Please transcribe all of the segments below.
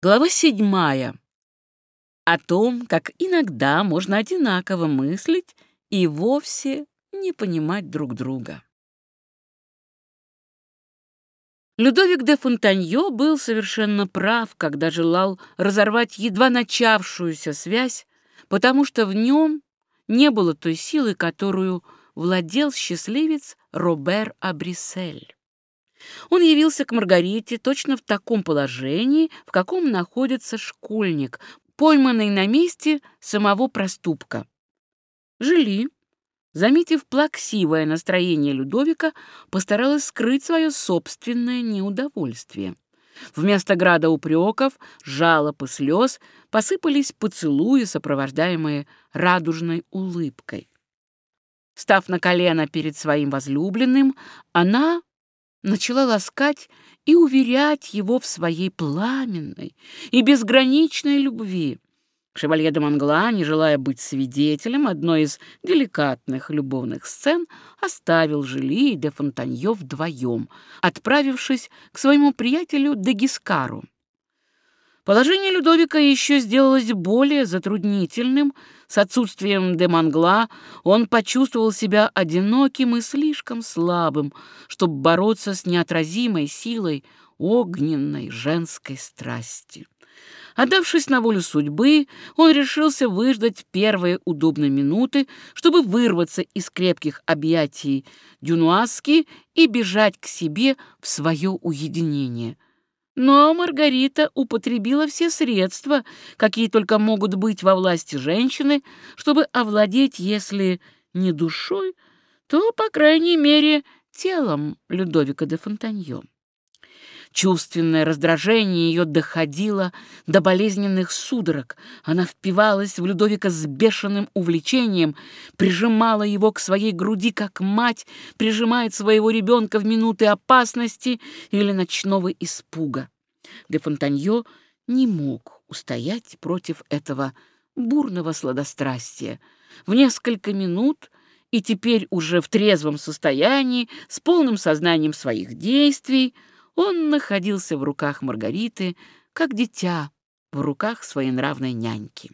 Глава седьмая. О том, как иногда можно одинаково мыслить и вовсе не понимать друг друга. Людовик де Фонтаньо был совершенно прав, когда желал разорвать едва начавшуюся связь, потому что в нем не было той силы, которую владел счастливец Робер Абрисель. Он явился к Маргарите точно в таком положении, в каком находится школьник, пойманный на месте самого проступка. Жили, заметив плаксивое настроение Людовика, постаралась скрыть свое собственное неудовольствие. Вместо града упреков, жалоб и слез посыпались поцелуи, сопровождаемые радужной улыбкой. Став на колено перед своим возлюбленным, она начала ласкать и уверять его в своей пламенной и безграничной любви. Шевалье де Монгла, не желая быть свидетелем одной из деликатных любовных сцен, оставил Жили и де Фонтанье вдвоем, отправившись к своему приятелю де Гискару. Положение Людовика еще сделалось более затруднительным. С отсутствием де Мангла он почувствовал себя одиноким и слишком слабым, чтобы бороться с неотразимой силой огненной женской страсти. Отдавшись на волю судьбы, он решился выждать первые удобные минуты, чтобы вырваться из крепких объятий Дюнуаски и бежать к себе в свое уединение — но Маргарита употребила все средства, какие только могут быть во власти женщины, чтобы овладеть, если не душой, то, по крайней мере, телом Людовика де Фонтаньо. Чувственное раздражение ее доходило до болезненных судорог. Она впивалась в Людовика с бешеным увлечением, прижимала его к своей груди, как мать прижимает своего ребенка в минуты опасности или ночного испуга. Де Фонтаньо не мог устоять против этого бурного сладострастия. В несколько минут и теперь уже в трезвом состоянии, с полным сознанием своих действий, он находился в руках Маргариты, как дитя в руках своей нравной няньки.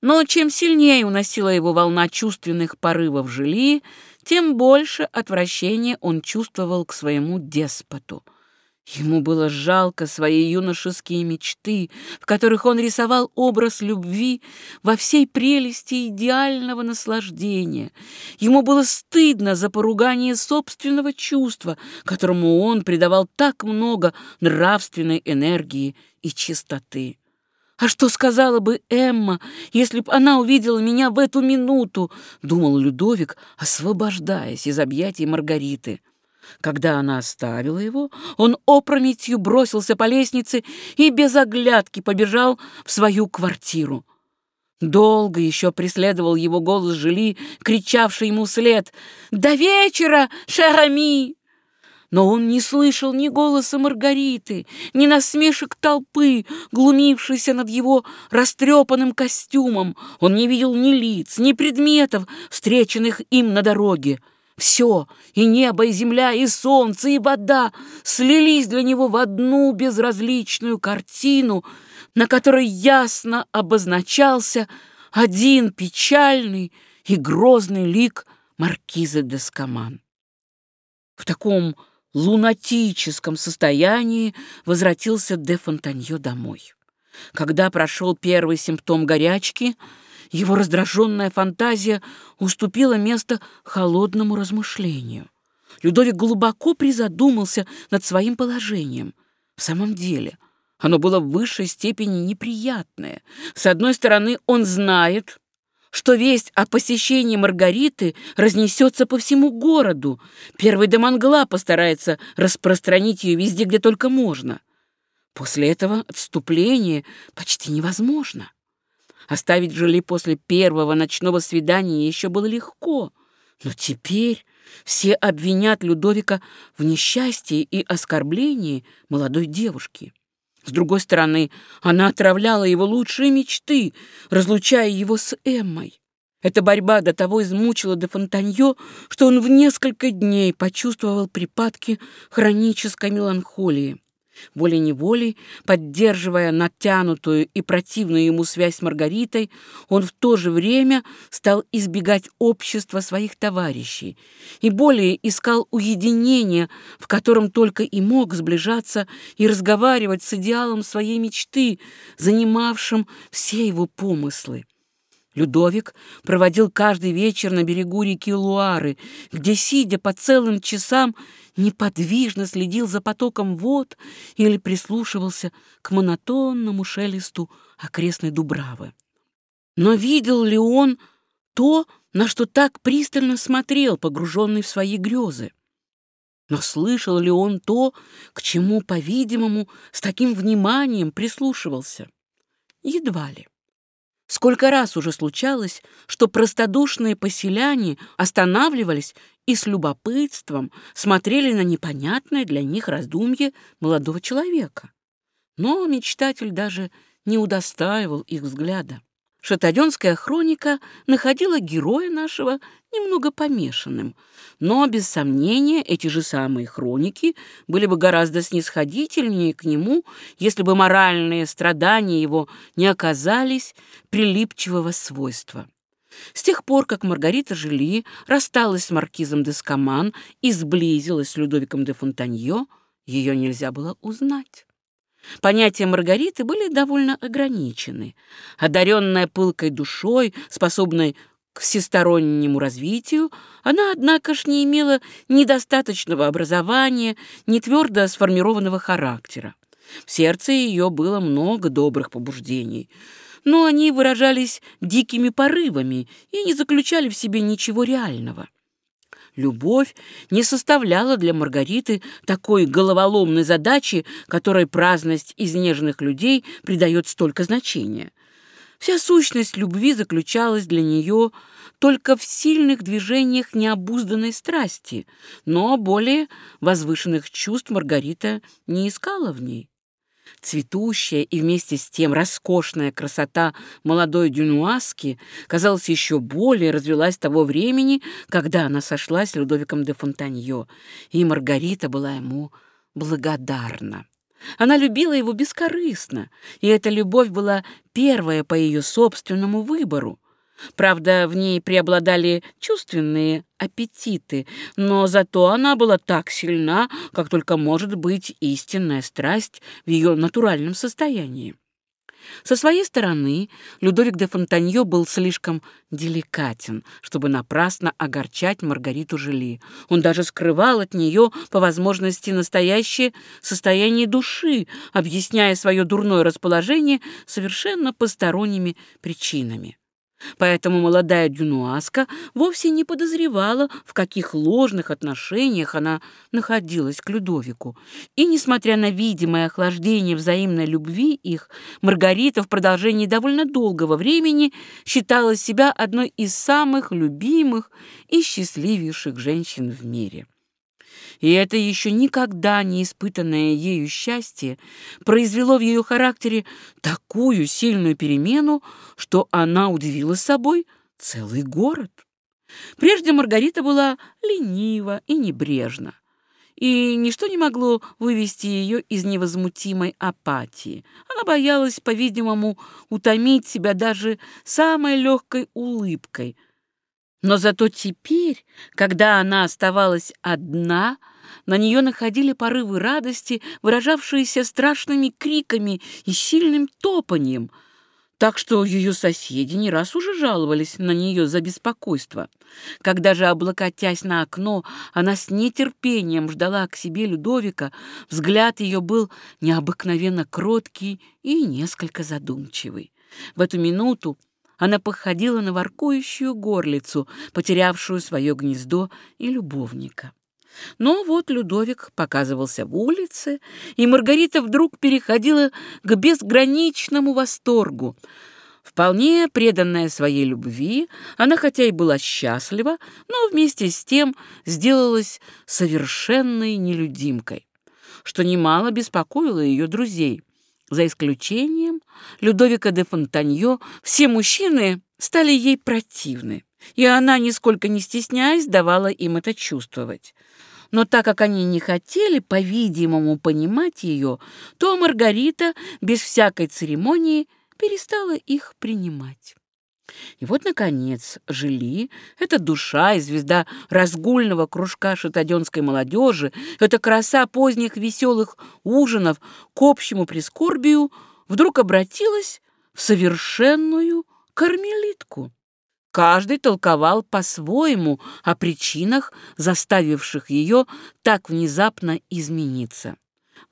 Но чем сильнее уносила его волна чувственных порывов жили, тем больше отвращения он чувствовал к своему деспоту — Ему было жалко свои юношеские мечты, в которых он рисовал образ любви во всей прелести идеального наслаждения. Ему было стыдно за поругание собственного чувства, которому он придавал так много нравственной энергии и чистоты. «А что сказала бы Эмма, если б она увидела меня в эту минуту?» — думал Людовик, освобождаясь из объятий Маргариты. Когда она оставила его, он опрометью бросился по лестнице и без оглядки побежал в свою квартиру. Долго еще преследовал его голос Жили, кричавший ему вслед «До вечера, шарами!» Но он не слышал ни голоса Маргариты, ни насмешек толпы, глумившейся над его растрепанным костюмом. Он не видел ни лиц, ни предметов, встреченных им на дороге. Все, и небо, и земля, и солнце, и вода слились для него в одну безразличную картину, на которой ясно обозначался один печальный и грозный лик маркизы де Скаман. В таком лунатическом состоянии возвратился де Фонтанье домой. Когда прошел первый симптом горячки — его раздраженная фантазия уступила место холодному размышлению. Людовик глубоко призадумался над своим положением. В самом деле, оно было в высшей степени неприятное. С одной стороны, он знает, что весть о посещении Маргариты разнесется по всему городу. Первый Демангла постарается распространить ее везде, где только можно. После этого отступление почти невозможно. Оставить Жоли после первого ночного свидания еще было легко, но теперь все обвинят Людовика в несчастье и оскорблении молодой девушки. С другой стороны, она отравляла его лучшие мечты, разлучая его с Эммой. Эта борьба до того измучила де Фонтанье, что он в несколько дней почувствовал припадки хронической меланхолии. Волей-неволей, поддерживая натянутую и противную ему связь с Маргаритой, он в то же время стал избегать общества своих товарищей и более искал уединения, в котором только и мог сближаться и разговаривать с идеалом своей мечты, занимавшим все его помыслы. Людовик проводил каждый вечер на берегу реки Луары, где, сидя по целым часам, неподвижно следил за потоком вод или прислушивался к монотонному шелесту окрестной Дубравы. Но видел ли он то, на что так пристально смотрел, погруженный в свои грезы? Но слышал ли он то, к чему, по-видимому, с таким вниманием прислушивался? Едва ли. Сколько раз уже случалось, что простодушные поселяне останавливались и с любопытством смотрели на непонятное для них раздумье молодого человека. Но мечтатель даже не удостаивал их взгляда. Шатаденская хроника находила героя нашего немного помешанным, но, без сомнения, эти же самые хроники были бы гораздо снисходительнее к нему, если бы моральные страдания его не оказались прилипчивого свойства. С тех пор, как Маргарита Жили рассталась с маркизом де Скаман и сблизилась с Людовиком де Фонтаньо, ее нельзя было узнать. Понятия Маргариты были довольно ограничены. Одаренная пылкой душой, способной к всестороннему развитию, она, однако ж, не имела недостаточного образования, ни твердо сформированного характера. В сердце ее было много добрых побуждений, но они выражались дикими порывами и не заключали в себе ничего реального. Любовь не составляла для Маргариты такой головоломной задачи, которой праздность изнеженных людей придает столько значения. Вся сущность любви заключалась для нее только в сильных движениях необузданной страсти, но более возвышенных чувств Маргарита не искала в ней. Цветущая и вместе с тем роскошная красота молодой дюнуаски, казалось, еще более развелась того времени, когда она сошлась с Людовиком де Фонтаньо, и Маргарита была ему благодарна. Она любила его бескорыстно, и эта любовь была первая по ее собственному выбору. Правда, в ней преобладали чувственные аппетиты, но зато она была так сильна, как только может быть истинная страсть в ее натуральном состоянии. Со своей стороны, Людовик де Фонтаньо был слишком деликатен, чтобы напрасно огорчать Маргариту Жили. Он даже скрывал от нее, по возможности, настоящее состояние души, объясняя свое дурное расположение совершенно посторонними причинами. Поэтому молодая дюнуаска вовсе не подозревала, в каких ложных отношениях она находилась к Людовику. И, несмотря на видимое охлаждение взаимной любви их, Маргарита в продолжении довольно долгого времени считала себя одной из самых любимых и счастливейших женщин в мире. И это еще никогда не испытанное ею счастье произвело в ее характере такую сильную перемену, что она удивила собой целый город. Прежде Маргарита была ленива и небрежна, и ничто не могло вывести ее из невозмутимой апатии. Она боялась, по-видимому, утомить себя даже самой легкой улыбкой — но зато теперь, когда она оставалась одна, на нее находили порывы радости, выражавшиеся страшными криками и сильным топаньем, так что ее соседи не раз уже жаловались на нее за беспокойство. Когда же, облокотясь на окно, она с нетерпением ждала к себе Людовика, взгляд ее был необыкновенно кроткий и несколько задумчивый. В эту минуту она походила на воркующую горлицу, потерявшую свое гнездо и любовника. Но вот Людовик показывался в улице, и Маргарита вдруг переходила к безграничному восторгу. Вполне преданная своей любви, она хотя и была счастлива, но вместе с тем сделалась совершенной нелюдимкой, что немало беспокоило ее друзей — за исключением Людовика де Фонтаньо, все мужчины стали ей противны, и она, нисколько не стесняясь, давала им это чувствовать. Но так как они не хотели, по-видимому, понимать ее, то Маргарита без всякой церемонии перестала их принимать. И вот, наконец, Жили, эта душа и звезда разгульного кружка шатаденской молодежи, эта краса поздних веселых ужинов к общему прискорбию, вдруг обратилась в совершенную кармелитку. Каждый толковал по-своему о причинах, заставивших ее так внезапно измениться.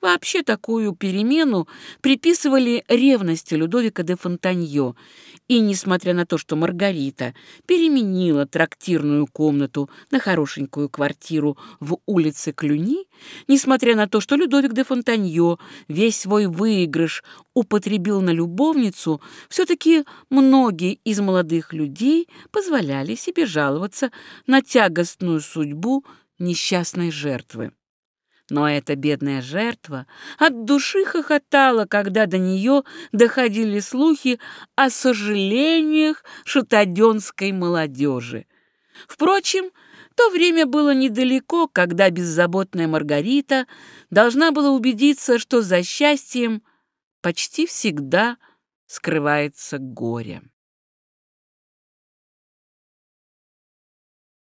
Вообще такую перемену приписывали ревности Людовика де Фонтаньо, и, несмотря на то, что Маргарита переменила трактирную комнату на хорошенькую квартиру в улице Клюни, несмотря на то, что Людовик де Фонтаньо весь свой выигрыш употребил на любовницу, все-таки многие из молодых людей позволяли себе жаловаться на тягостную судьбу несчастной жертвы. Но эта бедная жертва от души хохотала, когда до нее доходили слухи о сожалениях шатаденской молодежи. Впрочем, то время было недалеко, когда беззаботная Маргарита должна была убедиться, что за счастьем почти всегда скрывается горе.